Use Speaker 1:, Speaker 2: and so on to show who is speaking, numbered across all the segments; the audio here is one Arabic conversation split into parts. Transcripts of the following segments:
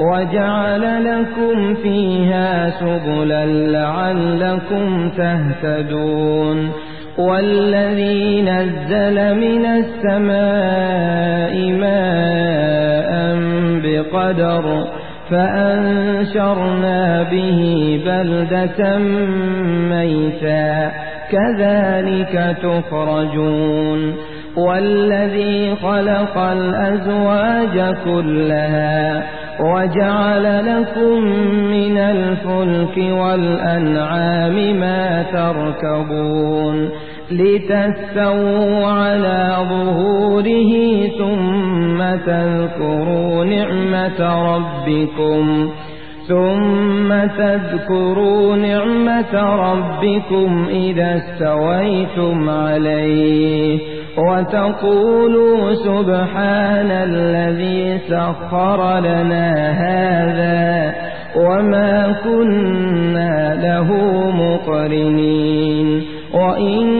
Speaker 1: وجعل لكم فيها سبلا لعلكم تهتدون. والذي نزل من السماء ماء بقدر فأنشرنا به بلدة ميتا. كذلك تخرجون. والذي خلق الأزواج كلها وجعل لكم من الفلك والأنعام ما تركبون لتستووا على ظهوره ثم تذكروا نعمة ربكم ثم تذكروا نعمة ربكم إذا استويتم عليه وتقولوا سبحان الذي سخر لنا هذا وما كنا له مقرنين. وإنا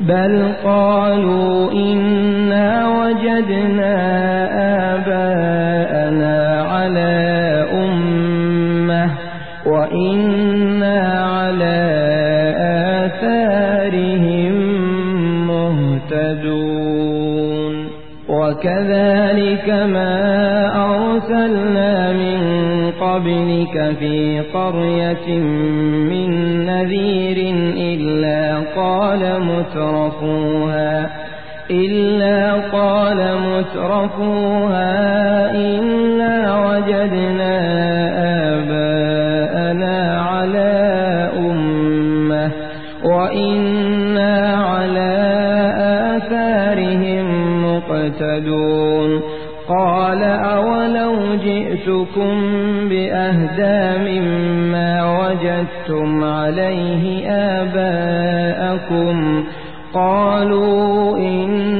Speaker 1: بل قالوا إنا وجدنا آباءنا على أمة وإنا على آثارهم مهتدون وكذلك ما أرسلنا من قبلك في قرية مترفوها إنا وجدنا آباءنا على أمة وإنا على آثارهم مقتدون. قال أولو جئتكم بأهدى مما وجدتم عليه آباءكم؟ قالوا بما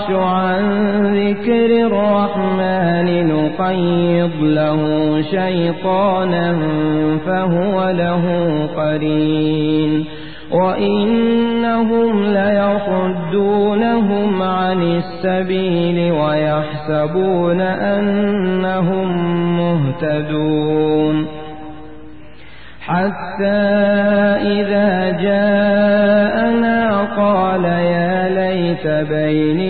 Speaker 1: يعش عن ذكر الرحمن نقيض له شيطانا فهو له قرين وإنهم ليصدونهم عن السبيل ويحسبون أنهم مهتدون حتى إذا جاءنا قال يا ليت بيني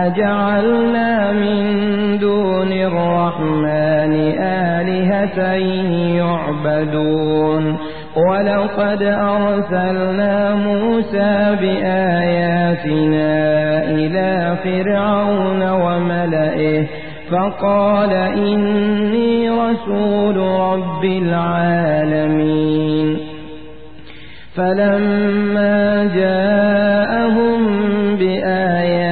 Speaker 1: أجعلنا من دون الرحمن آلهة يعبدون. ولقد أرسلنا موسى بآياتنا إلى فرعون وملئه فقال إني رسول رب العالمين. فلما جاءهم بآياتنا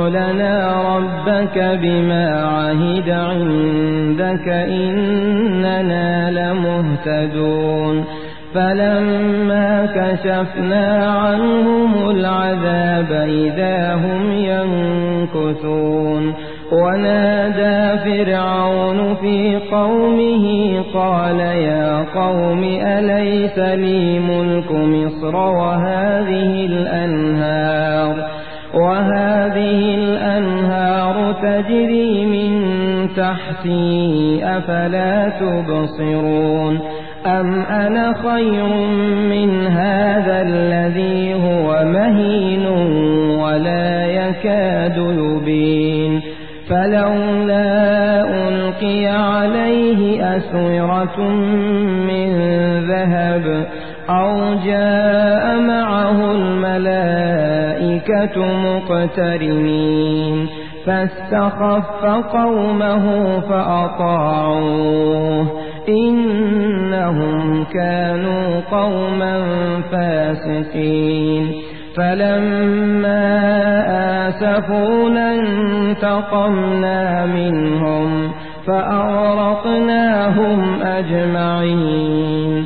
Speaker 1: لنا ربك بما عهد عندك إننا لمهتدون. فلما كشفنا عنهم العذاب إذا هم ينكثون. ونادى فرعون في قومه قال يا قوم أليس لي ملك مصر وهذه الأنهار؟ وهذه الأنهار تجري من تحتي أفلا تبصرون أم أنا خير من هذا الذي هو مهين ولا يكاد يبين فلولا ألقي عليه أسورة من ذهب أو معه الملائكة مقترنين. فاستخف قومه فأطاعوه. إنهم كانوا قوما فاسقين. فلما آسفونا انتقمنا منهم فأغرقناهم أجمعين.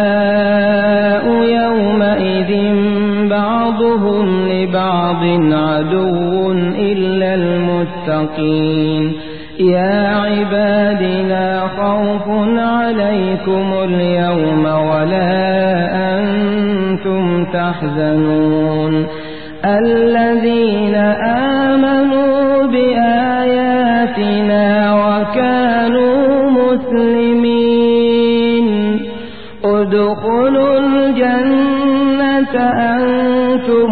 Speaker 1: لبعض عدو إلا المتقين. يا عبادنا خوف عليكم اليوم ولا أنتم تحزنون. الذين آمنوا بآيات بآياتنا وكانوا مسلمين. ادخلوا الجنة أنتم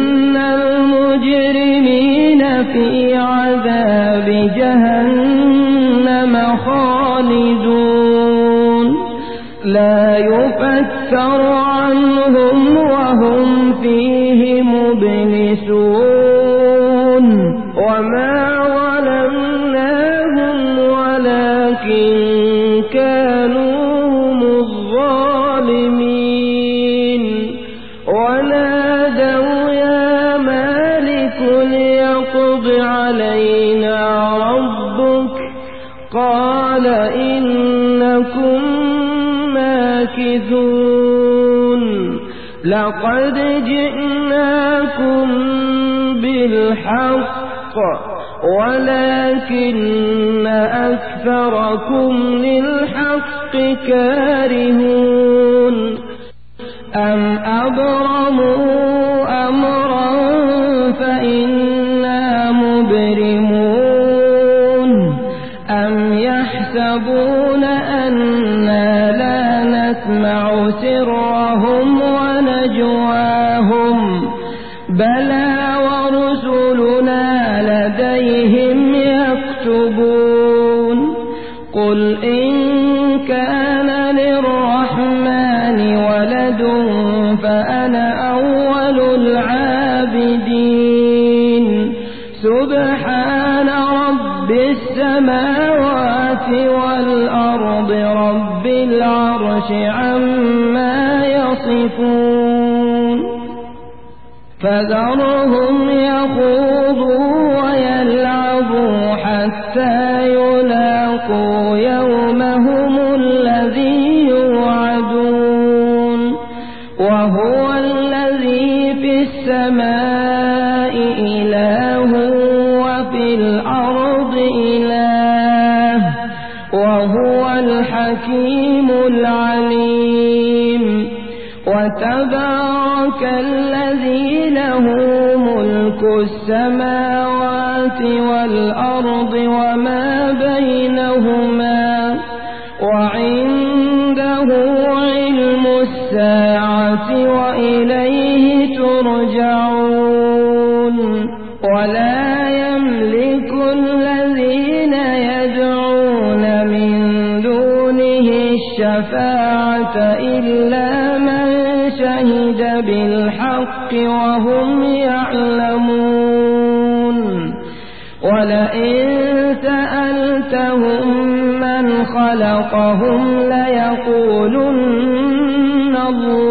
Speaker 1: عذاب جهنم خالدون. لا يفتر عنهم لقد جئناكم بالحق ولكن أكثركم للحق كارهون. أم أبرموا أمرا فإنا العرش عما يصفون. فذرهم يخوضوا ويلعبوا حتى يلاقوا يومهم الذي يوعدون. وهو الذي في السماء إله وفي الأرض إله. وهو الحكيم وتبارك الذي له ملك السماوات والأرض وما بينهما وعنده علم الساعة وإليه وهم يعلمون. ولئن سألتهم من خلقهم ليقولن الله